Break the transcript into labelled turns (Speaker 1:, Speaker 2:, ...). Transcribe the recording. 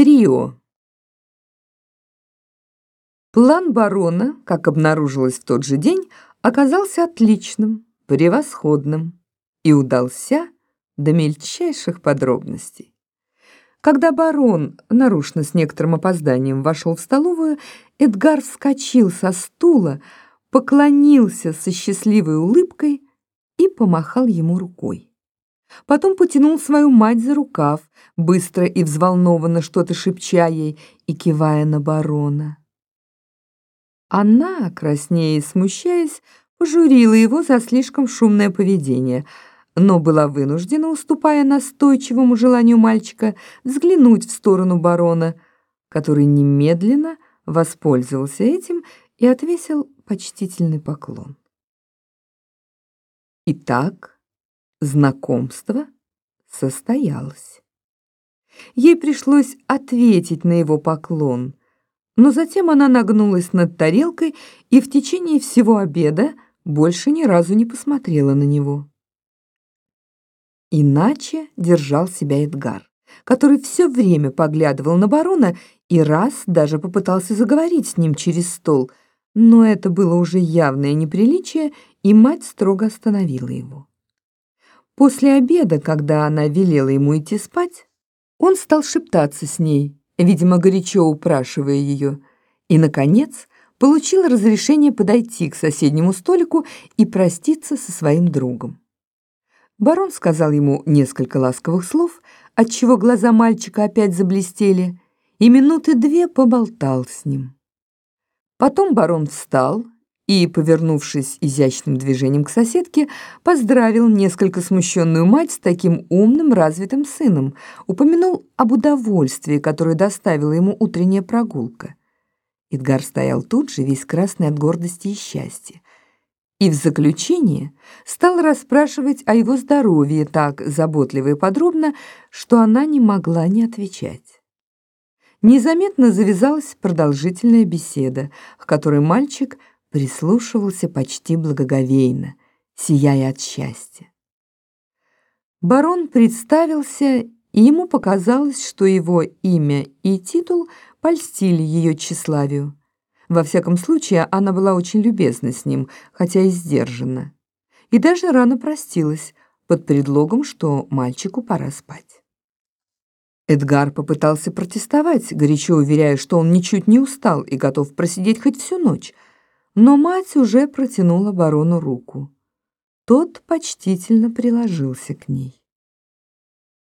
Speaker 1: Трио. План барона, как обнаружилось в тот же день, оказался отличным, превосходным и удался до мельчайших подробностей. Когда барон, нарушно с некоторым опозданием, вошел в столовую, Эдгар вскочил со стула, поклонился со счастливой улыбкой и помахал ему рукой. Потом потянул свою мать за рукав, быстро и взволнованно что-то шепча ей и кивая на барона. Она, краснея и смущаясь, пожурила его за слишком шумное поведение, но была вынуждена, уступая настойчивому желанию мальчика, взглянуть в сторону барона, который немедленно воспользовался этим и отвесил почтительный поклон. Итак, Знакомство состоялось. Ей пришлось ответить на его поклон, но затем она нагнулась над тарелкой и в течение всего обеда больше ни разу не посмотрела на него. Иначе держал себя Эдгар, который все время поглядывал на барона и раз даже попытался заговорить с ним через стол, но это было уже явное неприличие, и мать строго остановила его. После обеда, когда она велела ему идти спать, он стал шептаться с ней, видимо, горячо упрашивая ее, и, наконец, получил разрешение подойти к соседнему столику и проститься со своим другом. Барон сказал ему несколько ласковых слов, отчего глаза мальчика опять заблестели, и минуты две поболтал с ним. Потом барон встал и, повернувшись изящным движением к соседке, поздравил несколько смущенную мать с таким умным, развитым сыном, упомянул об удовольствии, которое доставила ему утренняя прогулка. Эдгар стоял тут же, весь красный от гордости и счастья. И в заключение стал расспрашивать о его здоровье так заботливо и подробно, что она не могла не отвечать. Незаметно завязалась продолжительная беседа, к которой мальчик – прислушивался почти благоговейно, сияя от счастья. Барон представился, и ему показалось, что его имя и титул польстили ее тщеславию. Во всяком случае, она была очень любезна с ним, хотя и сдержанна. И даже рано простилась, под предлогом, что мальчику пора спать. Эдгар попытался протестовать, горячо уверяя, что он ничуть не устал и готов просидеть хоть всю ночь, но мать уже протянула барону руку. Тот почтительно приложился к ней.